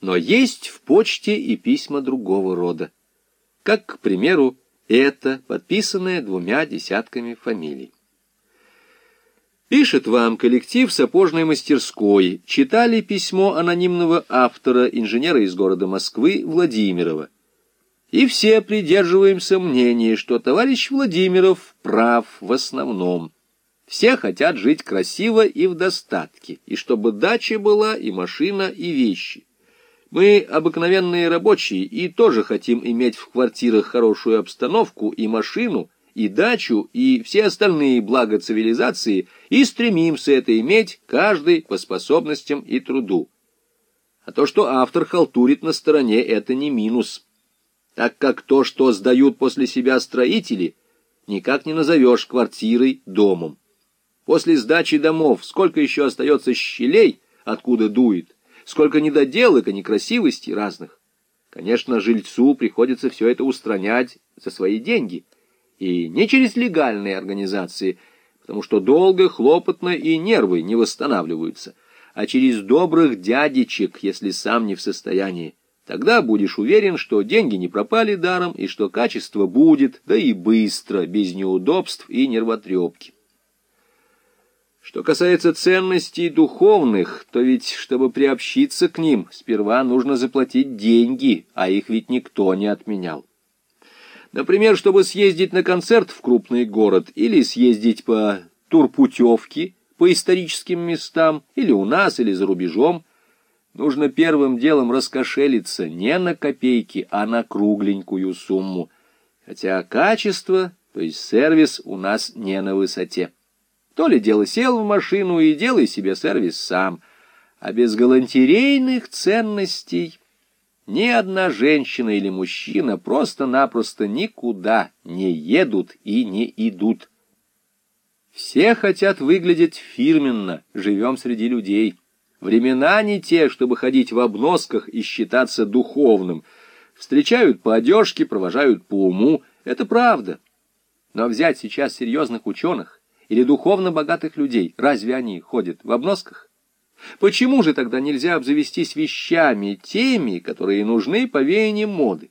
Но есть в почте и письма другого рода. Как, к примеру, это, подписанное двумя десятками фамилий. Пишет вам коллектив сапожной мастерской. Читали письмо анонимного автора, инженера из города Москвы Владимирова. И все придерживаемся мнения, что товарищ Владимиров прав в основном. Все хотят жить красиво и в достатке, и чтобы дача была, и машина, и вещи. Мы обыкновенные рабочие и тоже хотим иметь в квартирах хорошую обстановку и машину, и дачу, и все остальные блага цивилизации, и стремимся это иметь каждый по способностям и труду. А то, что автор халтурит на стороне, это не минус, так как то, что сдают после себя строители, никак не назовешь квартирой, домом. После сдачи домов сколько еще остается щелей, откуда дует, сколько недоделок и некрасивостей разных. Конечно, жильцу приходится все это устранять за свои деньги — и не через легальные организации, потому что долго, хлопотно и нервы не восстанавливаются, а через добрых дядечек, если сам не в состоянии. Тогда будешь уверен, что деньги не пропали даром и что качество будет, да и быстро, без неудобств и нервотрепки. Что касается ценностей духовных, то ведь, чтобы приобщиться к ним, сперва нужно заплатить деньги, а их ведь никто не отменял. Например, чтобы съездить на концерт в крупный город или съездить по турпутевке по историческим местам, или у нас, или за рубежом, нужно первым делом раскошелиться не на копейки, а на кругленькую сумму. Хотя качество, то есть сервис, у нас не на высоте. То ли дело сел в машину и делай себе сервис сам, а без галантерейных ценностей ни одна женщина или мужчина просто-напросто никуда не едут и не идут. Все хотят выглядеть фирменно, живем среди людей. Времена не те, чтобы ходить в обносках и считаться духовным. Встречают по одежке, провожают по уму. Это правда. Но взять сейчас серьезных ученых или духовно богатых людей, разве они ходят в обносках? Почему же тогда нельзя обзавестись вещами, теми, которые нужны по веяниям моды?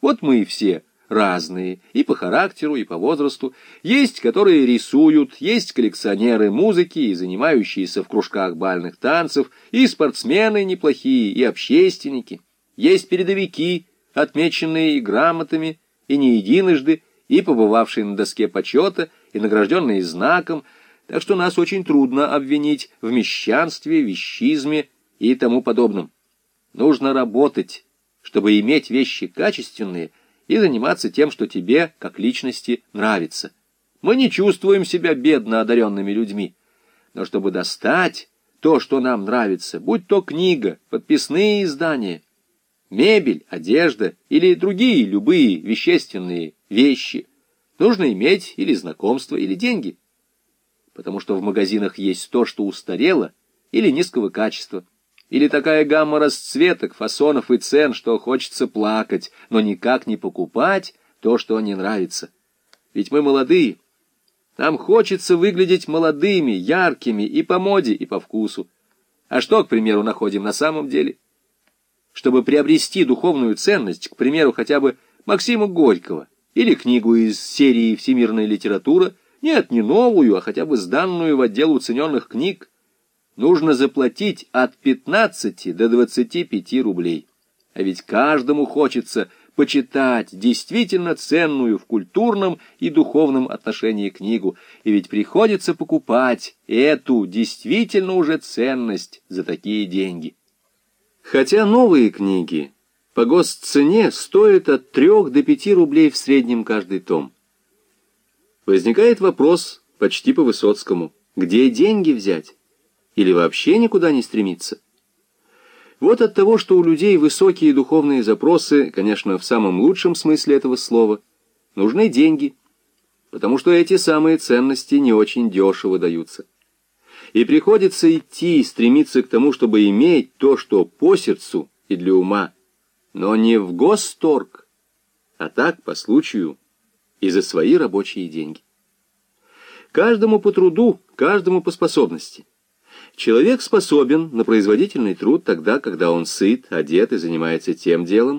Вот мы все разные, и по характеру, и по возрасту. Есть, которые рисуют, есть коллекционеры музыки и занимающиеся в кружках бальных танцев, и спортсмены неплохие, и общественники. Есть передовики, отмеченные и грамотами, и не единожды, и побывавшие на доске почета, и награжденные знаком, так что нас очень трудно обвинить в мещанстве, вещизме и тому подобном. Нужно работать, чтобы иметь вещи качественные и заниматься тем, что тебе, как личности, нравится. Мы не чувствуем себя бедно одаренными людьми, но чтобы достать то, что нам нравится, будь то книга, подписные издания, мебель, одежда или другие любые вещественные вещи, нужно иметь или знакомство, или деньги потому что в магазинах есть то, что устарело или низкого качества, или такая гамма расцветок, фасонов и цен, что хочется плакать, но никак не покупать то, что не нравится. Ведь мы молодые. Нам хочется выглядеть молодыми, яркими и по моде, и по вкусу. А что, к примеру, находим на самом деле? Чтобы приобрести духовную ценность, к примеру, хотя бы Максима Горького или книгу из серии «Всемирная литература», нет, не новую, а хотя бы сданную в отдел уцененных книг. Нужно заплатить от 15 до 25 рублей. А ведь каждому хочется почитать действительно ценную в культурном и духовном отношении книгу, и ведь приходится покупать эту действительно уже ценность за такие деньги. Хотя новые книги по госцене стоят от 3 до 5 рублей в среднем каждый том. Возникает вопрос почти по Высоцкому, где деньги взять? Или вообще никуда не стремиться? Вот от того, что у людей высокие духовные запросы, конечно, в самом лучшем смысле этого слова, нужны деньги, потому что эти самые ценности не очень дешево даются. И приходится идти, стремиться к тому, чтобы иметь то, что по сердцу и для ума, но не в госторг, а так, по случаю, и за свои рабочие деньги. Каждому по труду, каждому по способности. Человек способен на производительный труд тогда, когда он сыт, одет и занимается тем делом,